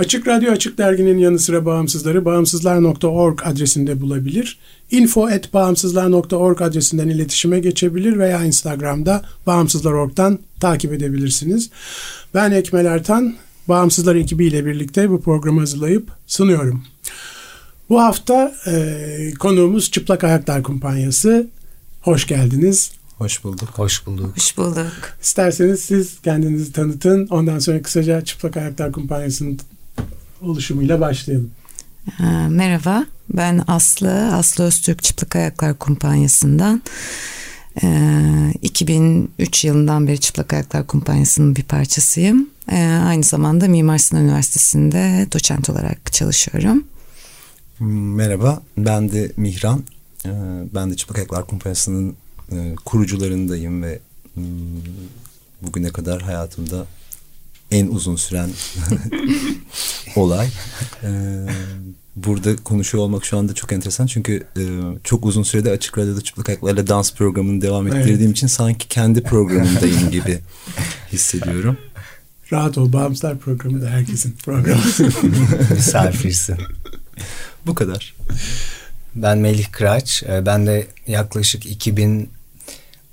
Açık Radyo Açık Dergi'nin yanı sıra bağımsızları bağımsızlar.org adresinde bulabilir. info.bağımsızlar.org adresinden iletişime geçebilir veya Instagram'da bağımsızlar.org'dan takip edebilirsiniz. Ben Ekmel Ertan, Bağımsızlar ekibiyle birlikte bu programı hazırlayıp sunuyorum. Bu hafta e, konuğumuz Çıplak Ayaklar Kumpanyası. Hoş geldiniz. Hoş bulduk. Hoş bulduk. Hoş bulduk. İsterseniz siz kendinizi tanıtın. Ondan sonra kısaca Çıplak Ayaklar Kumpanyası'nın oluşumuyla başlayalım. Ha, merhaba, ben Aslı, Aslı Öztürk Çıplak Ayaklar Kumpanyası'ndan. Ee, 2003 yılından beri Çıplak Ayaklar Kumpanyası'nın bir parçasıyım. Ee, aynı zamanda Mimar Sinan Üniversitesi'nde doçent olarak çalışıyorum. Merhaba, ben de Mihran. Ee, ben de Çıplak Ayaklar Kumpanyası'nın e, kurucularındayım ve hmm, bugüne kadar hayatımda en uzun süren olay. Ee, burada konuşuyor olmak şu anda çok enteresan çünkü e, çok uzun sürede Açık Radyo'da Çıplak Ayaklarla dans programını devam ettirdiğim evet. için sanki kendi programındayım gibi hissediyorum. Rahat ol, Bağımsızlar programı da herkesin programı. Misafirsin. Bu kadar. Ben Melih Kıraç. Ben de yaklaşık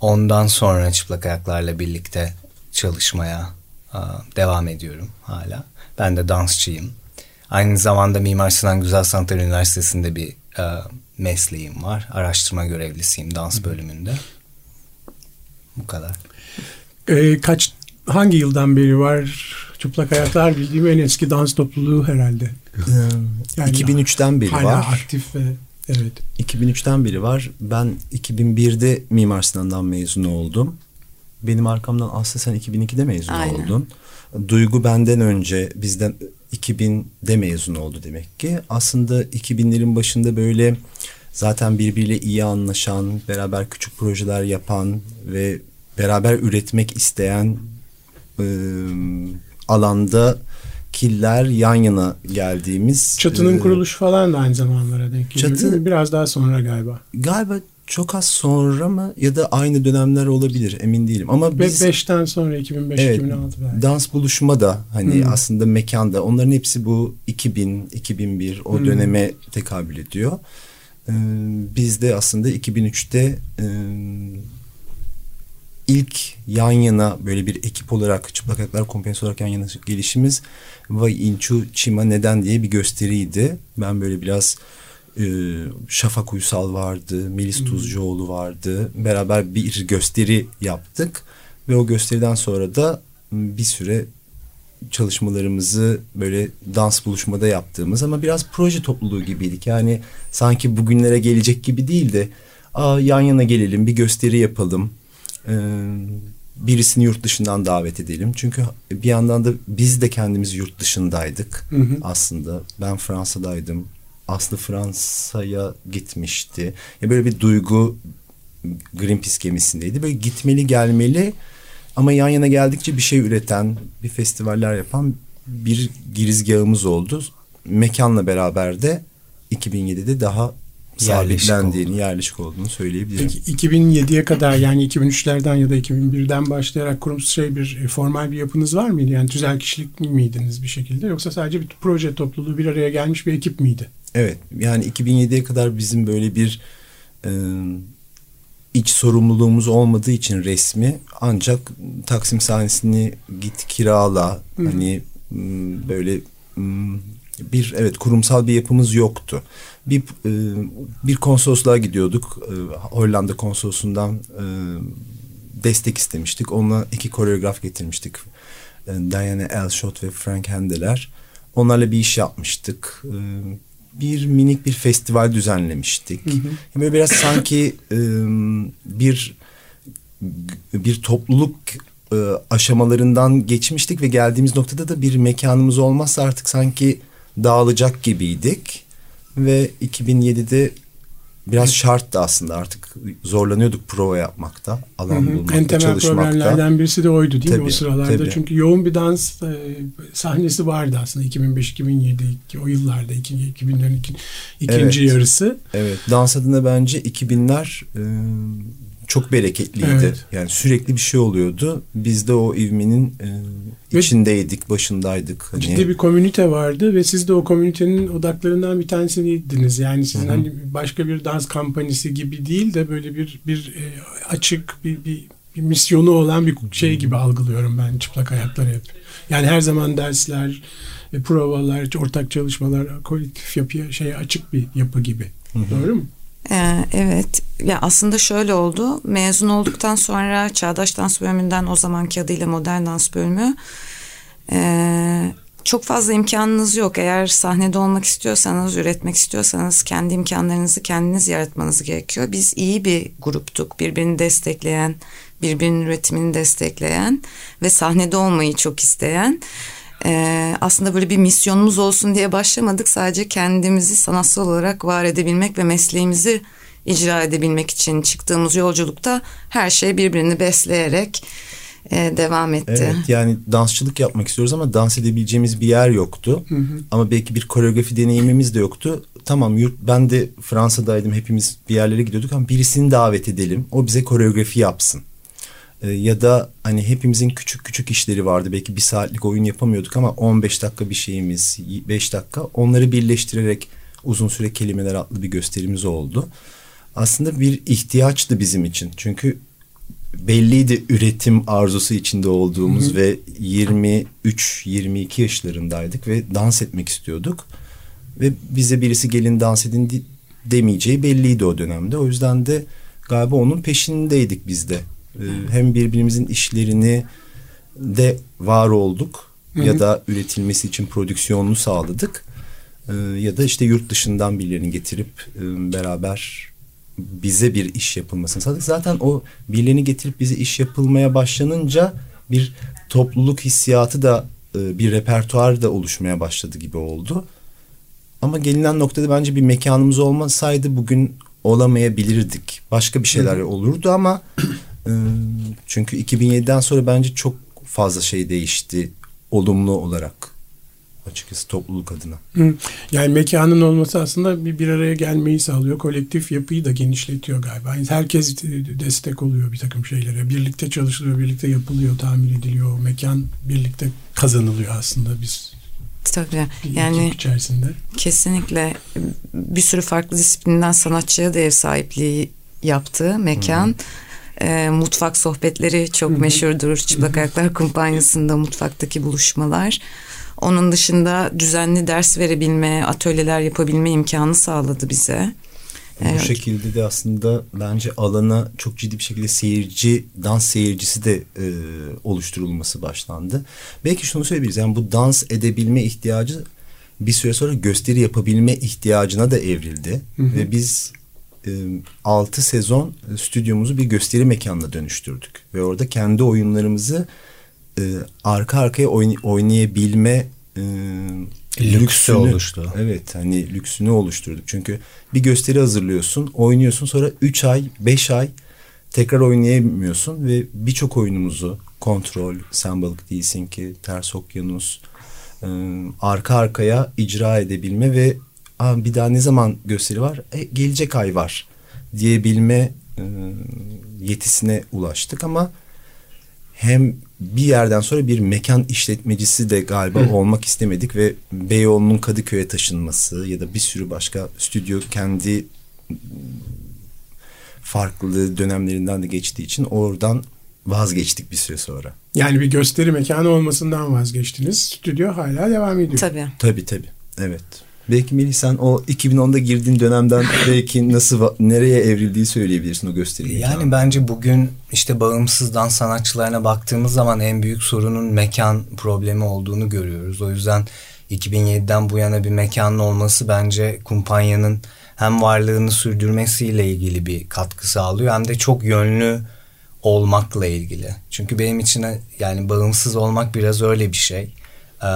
2010'dan sonra Çıplak Ayaklarla birlikte çalışmaya devam ediyorum hala. Ben de dansçıyım. Aynı zamanda Mimar Sinan Güzel Sanatlar Üniversitesi'nde bir mesleğim var. Araştırma görevlisiyim dans bölümünde. Bu kadar. Ee, kaç hangi yıldan beri var Çıplak Ayaklar bildiğim en eski dans topluluğu herhalde. Yani 2003'ten beri hala var. Hala aktif ve evet. 2003'ten beri var. Ben 2001'de Mimar Sinan'dan mezun oldum. Benim arkamdan Aslı sen 2002'de mezun Aynen. oldun. Duygu benden önce bizden 2000'de mezun oldu demek ki. Aslında 2000'lerin başında böyle zaten birbiriyle iyi anlaşan, beraber küçük projeler yapan ve beraber üretmek isteyen e, alanda killer yan yana geldiğimiz. Çatının e, kuruluşu falan da aynı zamanlara denk geliyor. Çatı, Biraz daha sonra galiba. Galiba çok az sonra mı ya da aynı dönemler olabilir emin değilim ama biz 5'ten sonra 2005 evet, 2006 belki. Dans buluşma da hani hmm. aslında mekanda onların hepsi bu 2000 2001 o hmm. döneme tekabül ediyor. Ee, biz de aslında 2003'te e, ilk yan yana böyle bir ekip olarak Çıplak Ayaklar Kompanyası olarak yan yana gelişimiz Vay Inchu Chima Neden diye bir gösteriydi. Ben böyle biraz e, Şafak Uysal vardı, Melis. Tuzcuoğlu vardı. Beraber bir gösteri yaptık ve o gösteriden sonra da bir süre çalışmalarımızı böyle dans buluşmada yaptığımız ama biraz proje topluluğu gibiydik. Yani sanki bugünlere gelecek gibi değil de Aa, yan yana gelelim bir gösteri yapalım. Ee, birisini yurt dışından davet edelim. Çünkü bir yandan da biz de kendimiz yurt dışındaydık hı hı. aslında. Ben Fransa'daydım. Aslı Fransa'ya gitmişti. Ya böyle bir duygu Greenpeace gemisindeydi. Böyle gitmeli gelmeli ama yan yana geldikçe bir şey üreten, bir festivaller yapan bir girizgahımız oldu. Mekanla beraber de 2007'de daha sabitlendiğini, yerleşik, yerleşik olduğunu söyleyebilirim. Peki 2007'ye kadar yani 2003'lerden ya da 2001'den başlayarak kurumsal şey bir e, formal bir yapınız var mıydı? Yani tüzel kişilik miydiniz bir şekilde yoksa sadece bir proje topluluğu bir araya gelmiş bir ekip miydi? Evet yani 2007'ye kadar bizim böyle bir e, iç sorumluluğumuz olmadığı için resmi ancak Taksim sahnesini git kirala hani m, böyle bir evet kurumsal bir yapımız yoktu. Bir e, bir konsolosluğa gidiyorduk. E, Hollanda konsolosundan e, destek istemiştik. Onunla iki koreograf getirmiştik. Diana Elshot ve Frank Hendeler. Onlarla bir iş yapmıştık. Bir minik bir festival düzenlemiştik. Böyle biraz sanki e, bir bir topluluk e, aşamalarından geçmiştik ve geldiğimiz noktada da bir mekanımız olmazsa artık sanki dağılacak gibiydik. Ve 2007'de biraz şarttı aslında artık zorlanıyorduk prova yapmakta, alan bulmakta, en temel çalışmakta. problemlerden birisi de oydu değil mi o Tabii, sıralarda? tabii. Çünkü yoğun bir dans e, sahnesi vardı aslında 2005-2007 o yıllarda iki- 2000'lerin iki- ikinci Evet. yarısı. Evet, dans adına bence 2000'ler e, çok bereketliydi. Evet. Yani sürekli bir şey oluyordu. Biz de o ivmenin e, içindeydik, başındaydık. Hani, Ciddi bir komünite vardı ve siz de o komünitenin odaklarından bir tanesiydiniz. Yani sizin hani başka bir dans kampanyası gibi değil de böyle bir bir e, açık bir, bir bir misyonu olan bir şey gibi algılıyorum ben çıplak ayakları hep. Yani her zaman dersler, e, provalar, ortak çalışmalar, kolektif yapıya şey açık bir yapı gibi. Doğru mu? Ee, evet. Ya aslında şöyle oldu. Mezun olduktan sonra Çağdaş Dans bölümünden o zamanki adıyla Modern Dans bölümü ee, çok fazla imkanınız yok. Eğer sahnede olmak istiyorsanız, üretmek istiyorsanız kendi imkanlarınızı kendiniz yaratmanız gerekiyor. Biz iyi bir gruptuk. Birbirini destekleyen, birbirinin üretimini destekleyen ve sahnede olmayı çok isteyen. Ee, aslında böyle bir misyonumuz olsun diye başlamadık. Sadece kendimizi sanatsal olarak var edebilmek ve mesleğimizi icra edebilmek için çıktığımız yolculukta her şey birbirini besleyerek e, devam etti. Evet yani dansçılık yapmak istiyoruz ama dans edebileceğimiz bir yer yoktu. Ama belki bir koreografi deneyimimiz de yoktu. Tamam yurt, ben de Fransa'daydım hepimiz bir yerlere gidiyorduk ama birisini davet edelim. O bize koreografi yapsın. Ee, ya da hani hepimizin küçük küçük işleri vardı. Belki bir saatlik oyun yapamıyorduk ama 15 dakika bir şeyimiz, 5 dakika onları birleştirerek uzun süre kelimeler adlı bir gösterimiz oldu. Aslında bir ihtiyaçtı bizim için. Çünkü belliydi üretim arzusu içinde olduğumuz ve 23-22 yaşlarındaydık ve dans etmek istiyorduk. Ve bize birisi gelin dans edin di- demeyeceği belliydi o dönemde. O yüzden de galiba onun peşindeydik biz de. Ee, hem birbirimizin işlerini de var olduk ya da üretilmesi için prodüksiyonunu sağladık. Ee, ya da işte yurt dışından birilerini getirip e, beraber bize bir iş yapılmasını sağladık. Zaten o birilerini getirip bize iş yapılmaya başlanınca bir topluluk hissiyatı da e, bir repertuar da oluşmaya başladı gibi oldu. Ama gelinen noktada bence bir mekanımız olmasaydı bugün olamayabilirdik. Başka bir şeyler olurdu ama çünkü 2007'den sonra bence çok fazla şey değişti olumlu olarak açıkçası topluluk adına. Hı. Yani mekanın olması aslında bir, bir araya gelmeyi sağlıyor. Kolektif yapıyı da genişletiyor galiba. Yani herkes de- destek oluyor bir takım şeylere. Birlikte çalışılıyor, birlikte yapılıyor, tamir ediliyor. O mekan birlikte kazanılıyor aslında biz Tabii. bir Yani içerisinde. Kesinlikle bir sürü farklı disiplinden sanatçıya da ev sahipliği yaptığı mekan. Ee, mutfak sohbetleri çok meşhurdur. Çıplak Ayaklar Kumpanyası'nda mutfaktaki buluşmalar. Onun dışında düzenli ders verebilme, atölyeler yapabilme imkanı sağladı bize. Evet. Bu şekilde de aslında bence alana çok ciddi bir şekilde seyirci, dans seyircisi de e, oluşturulması başlandı. Belki şunu söyleyebiliriz. Yani bu dans edebilme ihtiyacı bir süre sonra gösteri yapabilme ihtiyacına da evrildi. Ve biz e, 6 sezon e, stüdyomuzu bir gösteri mekanına dönüştürdük. Ve orada kendi oyunlarımızı e, arka arkaya oyn- oynayabilme e, Lüksü oluştu. Evet hani lüksünü oluşturduk. Çünkü bir gösteri hazırlıyorsun, oynuyorsun sonra 3 ay, 5 ay tekrar oynayamıyorsun ve birçok oyunumuzu kontrol, sen balık değilsin ki, ters okyanus e, arka arkaya icra edebilme ve Aa, bir daha ne zaman gösteri var? E, gelecek ay var diyebilme e, yetisine ulaştık ama hem bir yerden sonra bir mekan işletmecisi de galiba olmak istemedik ve Beyoğlu'nun Kadıköy'e taşınması ya da bir sürü başka stüdyo kendi farklı dönemlerinden de geçtiği için oradan vazgeçtik bir süre sonra. Yani bir gösteri mekanı olmasından vazgeçtiniz. Stüdyo hala devam ediyor. Tabii. Tabii tabii. Evet. Belki Melih sen o 2010'da girdiğin dönemden belki nasıl nereye evrildiği söyleyebilirsin o gösteriyi. Yani bence bugün işte bağımsız dans sanatçılarına baktığımız zaman en büyük sorunun mekan problemi olduğunu görüyoruz. O yüzden 2007'den bu yana bir mekanın olması bence kumpanyanın hem varlığını sürdürmesiyle ilgili bir katkı sağlıyor hem de çok yönlü olmakla ilgili. Çünkü benim için yani bağımsız olmak biraz öyle bir şey. Ee,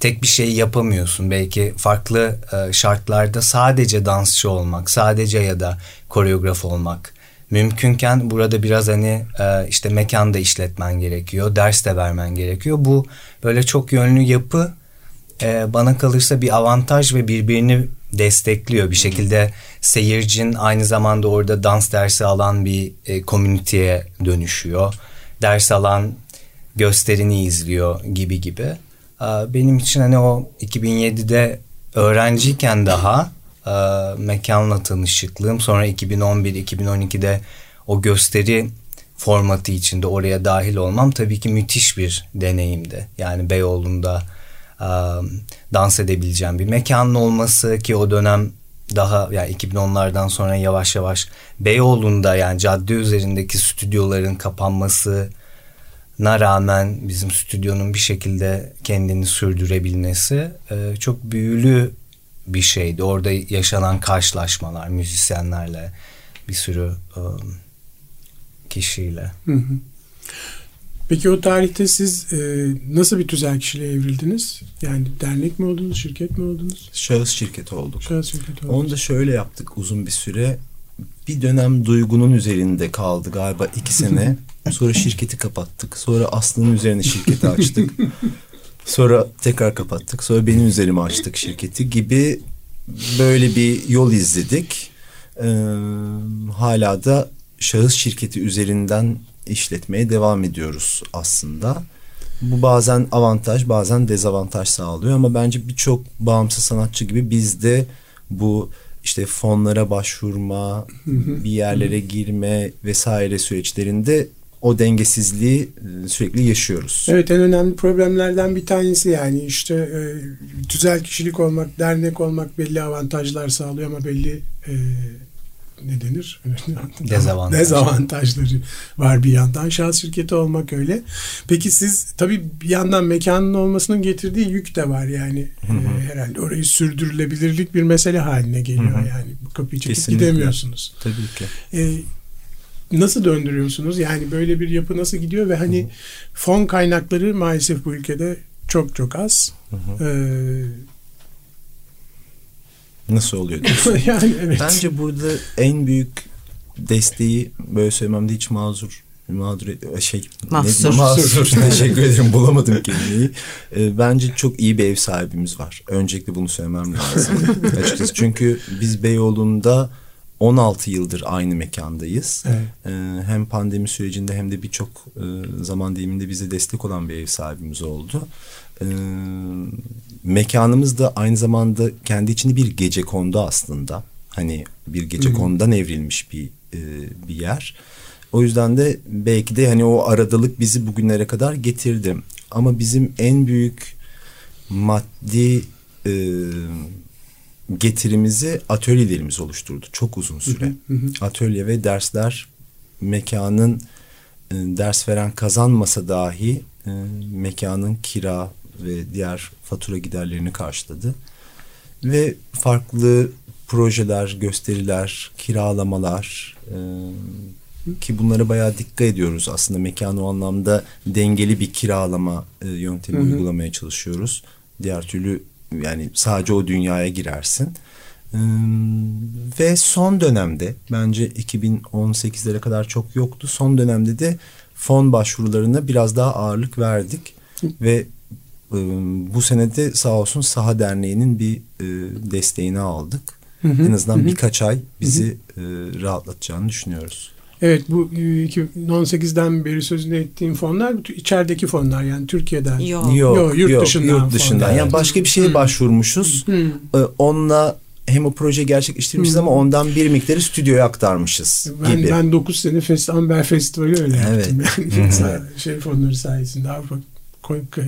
tek bir şey yapamıyorsun. Belki farklı e, şartlarda sadece dansçı olmak, sadece ya da koreograf olmak mümkünken burada biraz hani e, işte mekanda işletmen gerekiyor, ders de vermen gerekiyor. Bu böyle çok yönlü yapı e, bana kalırsa bir avantaj ve birbirini destekliyor. Bir şekilde seyircin aynı zamanda orada dans dersi alan bir e, komüniteye dönüşüyor. Ders alan gösterini izliyor gibi gibi. E, benim için hani o 2007'de öğrenciyken daha e, mekanla tanışıklığım sonra 2011-2012'de o gösteri formatı içinde oraya dahil olmam tabii ki müthiş bir deneyimdi. Yani Beyoğlu'nda e, dans edebileceğim bir mekanın olması ki o dönem daha yani 2010'lardan sonra yavaş yavaş Beyoğlu'nda yani cadde üzerindeki stüdyoların kapanması na rağmen bizim stüdyonun bir şekilde kendini sürdürebilmesi e, çok büyülü bir şeydi. Orada yaşanan karşılaşmalar müzisyenlerle bir sürü e, kişiyle. Hı hı. Peki o tarihte siz e, nasıl bir tüzel kişiliğe evrildiniz? Yani dernek mi oldunuz, şirket mi oldunuz? Şahıs şirketi olduk. Şahıs şirketi oldunuz. Onu da şöyle yaptık uzun bir süre. Bir dönem duygunun üzerinde kaldı galiba iki sene. Sonra şirketi kapattık. Sonra Aslı'nın üzerine şirketi açtık. Sonra tekrar kapattık. Sonra benim üzerime açtık şirketi gibi böyle bir yol izledik. Ee, hala da şahıs şirketi üzerinden işletmeye devam ediyoruz aslında. Bu bazen avantaj bazen dezavantaj sağlıyor ama bence birçok bağımsız sanatçı gibi bizde bu işte fonlara başvurma, bir yerlere girme vesaire süreçlerinde o dengesizliği e, sürekli yaşıyoruz. Evet en önemli problemlerden bir tanesi yani işte e, tüzel kişilik olmak, dernek olmak belli avantajlar sağlıyor ama belli e, ne denir? Dezavantaj. Dezavantajları var bir yandan. Şahıs şirketi olmak öyle. Peki siz tabii bir yandan mekanın olmasının getirdiği yük de var yani. E, herhalde orayı sürdürülebilirlik bir mesele haline geliyor Hı hı. yani. Bu kapıyı çekip Kesinlikle. gidemiyorsunuz. Tabii ki. E, nasıl döndürüyorsunuz? Yani böyle bir yapı nasıl gidiyor ve hani fon kaynakları maalesef bu ülkede çok çok az. Ee, Nasıl oluyor diyorsun? yani evet. Bence burada en büyük desteği böyle söylememde hiç mazur mağdur et- şey ne Mahsur. diyeyim? mahsur teşekkür ederim bulamadım kelimeyi Ee, bence çok iyi bir ev sahibimiz var öncelikle bunu söylemem lazım açıkçası çünkü biz Beyoğlu'nda 16 yıldır aynı mekandayız Evet. Ee, hem pandemi sürecinde hem de birçok e, zaman diliminde bize destek olan bir ev sahibimiz oldu. Ee, mekanımız da aynı zamanda kendi içinde bir gece kondu aslında. Hani bir gece konudan evrilmiş bir e, bir yer. O yüzden de belki de hani o aradalık bizi bugünlere kadar getirdi. Ama bizim en büyük maddi e, getirimizi atölyelerimiz oluşturdu. Çok uzun süre. Atölye ve dersler mekanın e, ders veren kazanmasa dahi e, mekanın kira ve diğer fatura giderlerini karşıladı. Ve farklı projeler, gösteriler, kiralamalar e, ki bunlara bayağı dikkat ediyoruz. Aslında mekanı o anlamda dengeli bir kiralama e, yöntemi uygulamaya çalışıyoruz. Diğer türlü yani sadece o dünyaya girersin. Ee, ve son dönemde bence 2018'lere kadar çok yoktu. Son dönemde de fon başvurularına biraz daha ağırlık verdik ve e, bu senede sağ olsun Saha Derneği'nin bir e, desteğini aldık. En azından birkaç ay bizi e, rahatlatacağını düşünüyoruz. Evet bu e, 2018'den beri sözünü ettiğim fonlar içerideki fonlar yani Türkiye'den. Yok. Yok, yurt dışından yurt dışından. fonlar. Yani başka bir şeye başvurmuşuz. Hı. Ee, onunla hem o proje gerçekleştirmişiz ama ondan bir miktarı stüdyoya aktarmışız Ben, gibi. ben 9 sene Fest, Amber Festivali öyle Evet. yaptım. Yani şey fonları sayesinde Avrupa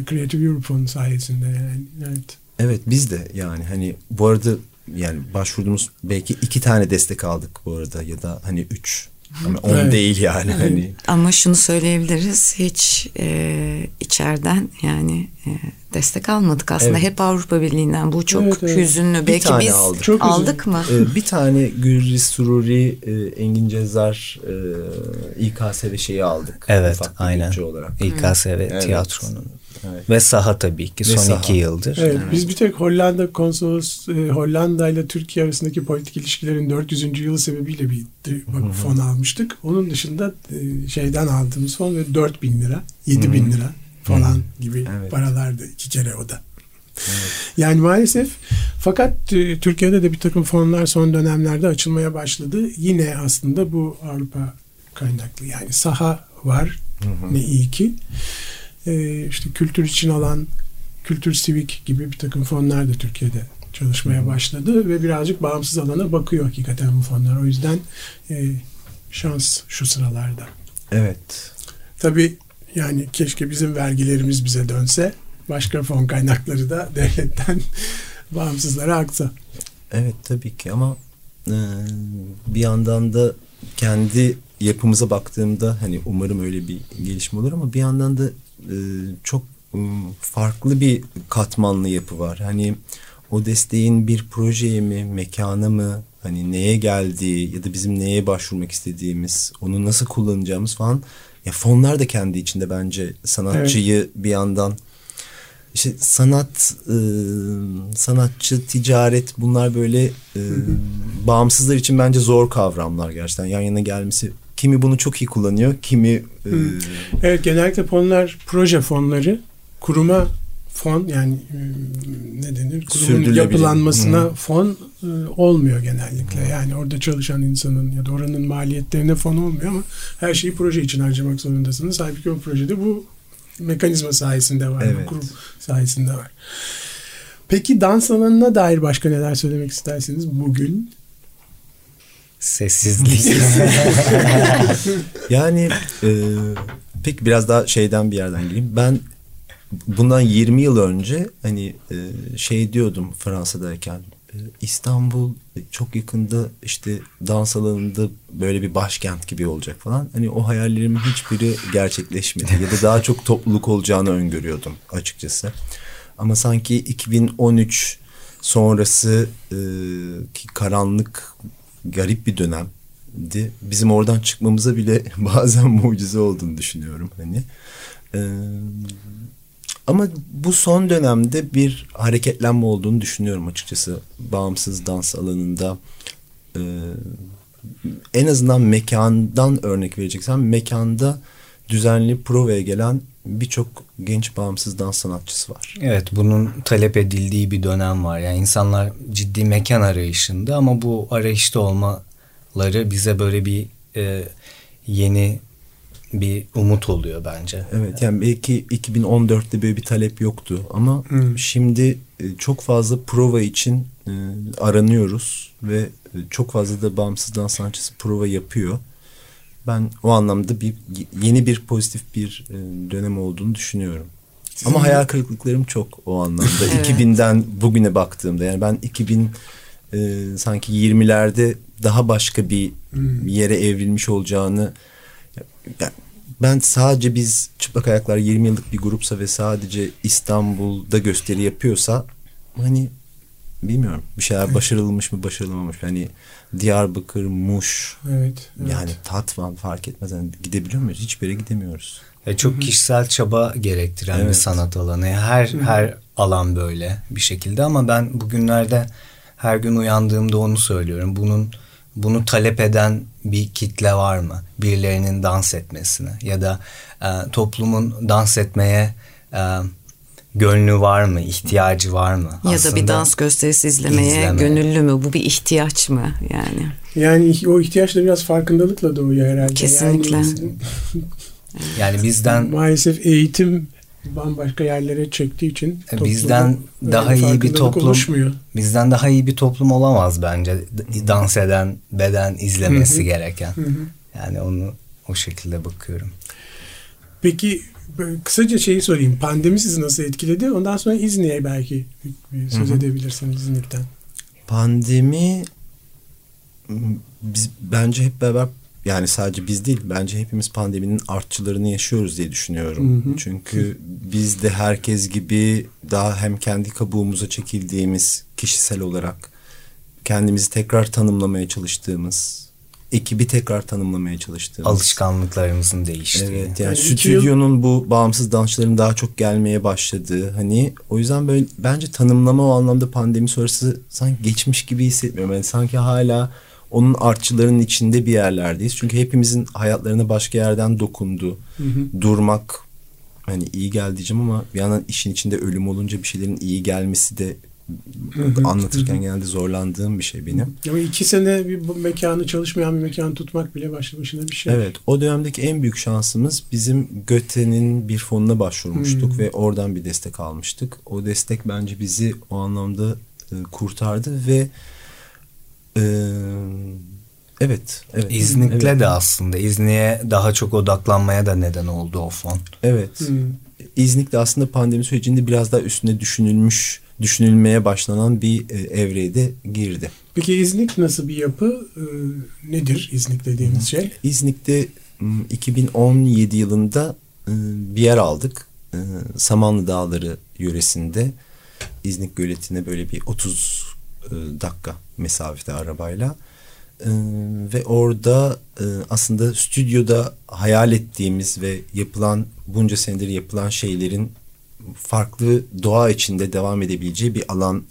Creative Europe fonu sayesinde yani. Evet. Evet biz de yani hani bu arada yani başvurduğumuz belki iki tane destek aldık bu arada ya da hani üç. Ama on Evet. değil yani hani. Ama şunu söyleyebiliriz hiç e, içeriden yani e, destek almadık aslında. Evet. Hep Avrupa Birliği'nden bu çok Evet, evet. hüzünlü. Bir Belki tane biz aldık. Çok aldık mı? Ee, bir tane Gürri Sururi, e, Engin Cezar, e, İKSV şeyi aldık. Evet, aynen. olarak. İKSV Evet. tiyatronun. Evet. Ve saha tabii ki Ve son saha. iki yıldır. Evet, biz bir tek Hollanda konsolos e, Hollanda ile Türkiye arasındaki politik ilişkilerin 400. yılı sebebiyle bir bak, fon almıştık. Onun dışında e, şeyden aldığımız fon ve 4 bin lira, 7 bin lira falan gibi Evet. paralardı iki kere o da. Yani maalesef fakat e, Türkiye'de de bir takım fonlar son dönemlerde açılmaya başladı. Yine aslında bu Avrupa kaynaklı yani saha var ne iyi ki. E, işte kültür için alan Kültür Sivik gibi bir takım fonlar da Türkiye'de çalışmaya başladı ve birazcık bağımsız alana bakıyor hakikaten bu fonlar. O yüzden e, şans şu sıralarda. Evet. Tabii yani keşke bizim vergilerimiz bize dönse. Başka fon kaynakları da devletten bağımsızlara aksa. Evet tabii ki ama e, bir yandan da kendi yapımıza baktığımda hani umarım öyle bir gelişme olur ama bir yandan da e, çok e, farklı bir katmanlı yapı var. Hani o desteğin bir projeye mi, mekana mı, hani neye geldiği ya da bizim neye başvurmak istediğimiz, onu nasıl kullanacağımız falan. Ya fonlar da kendi içinde bence sanatçıyı bir yandan. İşte sanat, e, sanatçı, ticaret bunlar böyle e, bağımsızlar için bence zor kavramlar gerçekten. Yan yana gelmesi. Kimi bunu çok iyi kullanıyor, kimi e, Evet genellikle fonlar proje fonları kuruma fon yani e, ne denir kurumun yapılanmasına Hı. fon e, olmuyor genellikle. Yani orada çalışan insanın ya da oranın maliyetlerine fon olmuyor ama her şeyi proje için harcamak zorundasınız. Halbuki o projede bu mekanizma sayesinde var, bu Evet. kurum sayesinde var. Peki dans alanına dair başka neler söylemek istersiniz bugün? Sessizlik. yani e, peki biraz daha şeyden bir yerden gireyim. Ben bundan 20 yıl önce hani e, şey diyordum Fransa'dayken e, İstanbul çok yakında işte dans alanında böyle bir başkent gibi olacak falan. Hani o hayallerimin hiçbiri gerçekleşmedi ya da daha çok topluluk olacağını öngörüyordum açıkçası. Ama sanki 2013 sonrası e, ki karanlık garip bir dönemdi. Bizim oradan çıkmamıza bile bazen mucize olduğunu düşünüyorum hani. Ee, ama bu son dönemde bir hareketlenme olduğunu düşünüyorum açıkçası. Bağımsız dans alanında e, en azından mekandan örnek vereceksem mekanda düzenli provaya gelen birçok genç bağımsız dans sanatçısı var. Evet bunun talep edildiği bir dönem var. Yani insanlar ciddi mekan arayışında ama bu arayışta olmaları bize böyle bir e, yeni bir umut oluyor bence. Evet yani belki 2014'te böyle bir talep yoktu ama şimdi e, çok fazla prova için e, aranıyoruz ve e, çok fazla da bağımsız dans sanatçısı prova yapıyor. Ben o anlamda bir yeni bir pozitif bir dönem olduğunu düşünüyorum. Ama hayal kırıklıklarım çok o anlamda. Evet. 2000'den bugüne baktığımda yani ben 2000 e, sanki 20'lerde daha başka bir yere evrilmiş olacağını yani ben sadece biz çıplak ayaklar 20 yıllık bir grupsa ve sadece İstanbul'da gösteri yapıyorsa hani bilmiyorum bir şeyler başarılmış mı başarılmamış mı? hani Diyarbakır, Muş Evet. evet. yani Tatvan fark etmez hani gidebiliyor muyuz? Hiçbir yere gidemiyoruz. Ve çok kişisel çaba gerektiren bir Evet. sanat alanı. Her her alan böyle bir şekilde ama ben bugünlerde her gün uyandığımda onu söylüyorum. Bunun bunu talep eden bir kitle var mı? Birilerinin dans etmesini ya da e, toplumun dans etmeye e, gönlü var mı? ihtiyacı var mı? Ya da bir Aslında dans gösterisi izlemeye izleme. gönüllü mü? Bu bir ihtiyaç mı yani? Yani o ihtiyaç da biraz farkındalıkla doğuyor herhalde. Kesinlikle. Yani, Yani bizden maalesef eğitim bambaşka yerlere çektiği için E, bizden daha iyi bir toplum- oluşmuyor. Bizden daha iyi bir toplum olamaz bence. Dans eden, beden izlemesi gereken. Yani onu o şekilde bakıyorum. Peki kısaca şeyi sorayım. Pandemi sizi nasıl etkiledi? Ondan sonra İznik'e belki söz edebilirsiniz İznik'ten. Pandemi biz bence hep beraber yani sadece biz değil bence hepimiz pandeminin artçılarını yaşıyoruz diye düşünüyorum. Hı hı. Çünkü biz de herkes gibi daha hem kendi kabuğumuza çekildiğimiz kişisel olarak kendimizi tekrar tanımlamaya çalıştığımız, ekibi tekrar tanımlamaya çalıştığımız. Alışkanlıklarımızın değiştiği. Evet yani, Yani yıl- stüdyonun bu bağımsız dansçıların daha çok gelmeye başladığı hani o yüzden böyle bence tanımlama o anlamda pandemi sonrası sanki geçmiş gibi hissetmiyorum. Yani sanki hala onun artçılarının içinde bir yerlerdeyiz. Çünkü hepimizin hayatlarına başka yerden dokundu. Durmak hani iyi gel diyeceğim ama bir yandan işin içinde ölüm olunca bir şeylerin iyi gelmesi de anlatırken genelde zorlandığım bir şey benim. Ama iki sene bir mekanı çalışmayan bir mekanı tutmak bile başlı başına bir şey. Evet o dönemdeki en büyük şansımız bizim Göte'nin bir fonuna başvurmuştuk Hmm. ve oradan bir destek almıştık. O destek bence bizi o anlamda e, kurtardı ve e, evet evet İznik'le evet, de aslında İznik'e daha çok odaklanmaya da neden oldu o fon. evet Hmm. İznik de aslında pandemi sürecinde biraz daha üstüne düşünülmüş düşünülmeye başlanan bir e, evreye de girdi. Peki İznik nasıl bir yapı? Ee, nedir İznik dediğiniz şey? İznik'te m, 2017 yılında e, bir yer aldık. E, Samanlı Dağları yöresinde İznik Göleti'ne böyle bir 30 e, dakika mesafede arabayla. E, Ve orada e, aslında stüdyoda hayal ettiğimiz ve yapılan bunca senedir yapılan şeylerin farklı doğa içinde devam edebileceği bir alan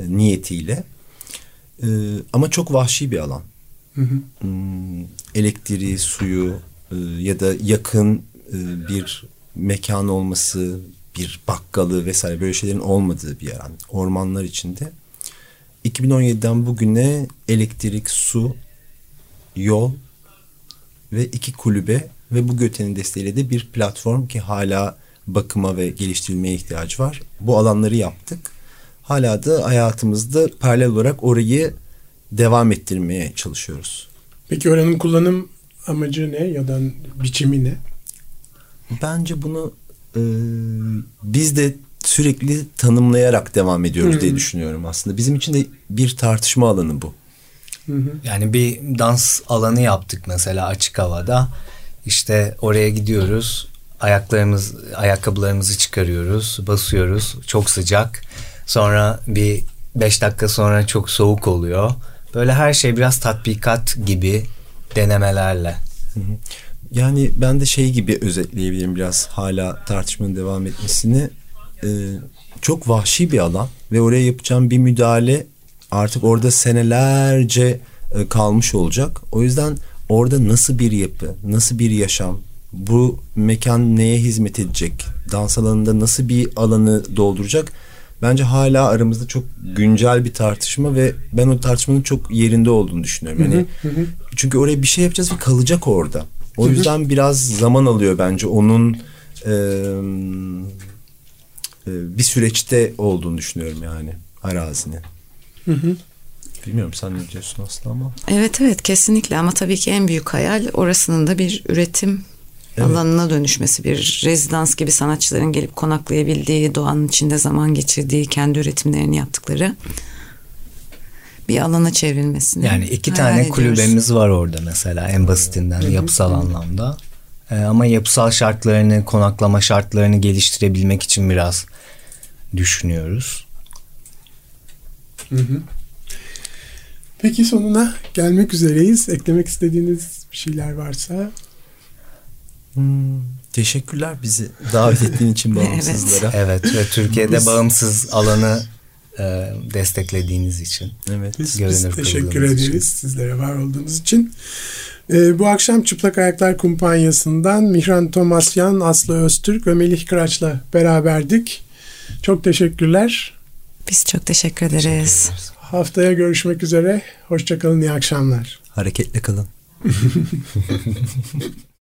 e, niyetiyle. E, Ama çok vahşi bir alan Hı hı. hmm, elektriği, suyu e, ya da yakın e, bir mekan olması, bir bakkalı vesaire böyle şeylerin olmadığı bir yer. Yani ormanlar içinde. 2017'den bugüne elektrik, su, yol ve iki kulübe ve bu Göte'nin desteğiyle de bir platform ki hala bakıma ve geliştirilmeye ihtiyacı var. Bu alanları yaptık. Hala da hayatımızda paralel olarak orayı devam ettirmeye çalışıyoruz. Peki oranın kullanım amacı ne ya da biçimi ne? Bence bunu e, biz de sürekli tanımlayarak devam ediyoruz diye düşünüyorum aslında. Bizim için de bir tartışma alanı bu. Yani bir dans alanı yaptık mesela açık havada. İşte oraya gidiyoruz. Ayaklarımız, ayakkabılarımızı çıkarıyoruz, basıyoruz. Çok sıcak. Sonra bir beş dakika sonra çok soğuk oluyor. Böyle her şey biraz tatbikat gibi denemelerle. Yani ben de şey gibi özetleyebilirim biraz hala tartışmanın devam etmesini. Ee, çok vahşi bir alan ve oraya yapacağım bir müdahale artık orada senelerce e, kalmış olacak. O yüzden orada nasıl bir yapı, nasıl bir yaşam, bu mekan neye hizmet edecek, dans alanında nasıl bir alanı dolduracak bence hala aramızda çok güncel bir tartışma ve ben o tartışmanın çok yerinde olduğunu düşünüyorum. Yani çünkü oraya bir şey yapacağız ve kalacak orada. O yüzden biraz zaman alıyor bence onun e, e, bir süreçte olduğunu düşünüyorum yani arazinin. Bilmiyorum sen ne diyorsun Aslı ama. Evet evet kesinlikle ama tabii ki en büyük hayal orasının da bir üretim Evet. alanına dönüşmesi. Bir rezidans gibi sanatçıların gelip konaklayabildiği, doğanın içinde zaman geçirdiği, kendi üretimlerini yaptıkları bir alana çevrilmesini. Yani iki tane ediyoruz. kulübemiz var orada mesela en basitinden yapısal anlamda. Ee, ama yapısal şartlarını, konaklama şartlarını geliştirebilmek için biraz düşünüyoruz. Peki sonuna gelmek üzereyiz. Eklemek istediğiniz bir şeyler varsa. Hmm, teşekkürler bizi davet ettiğin için bağımsızlara. Evet ve Türkiye'de Biz- bağımsız alanı e, desteklediğiniz için. Evet. Biz, biz teşekkür kıldığınız için. ederiz sizlere var olduğunuz için. Ee, bu akşam Çıplak Ayaklar Kumpanyası'ndan Mihran Tomasyan, Aslı Öztürk ve Melih Kıraç'la beraberdik. Çok teşekkürler. Biz çok teşekkür ederiz. Haftaya görüşmek üzere. Hoşçakalın, iyi akşamlar. Hareketle kalın.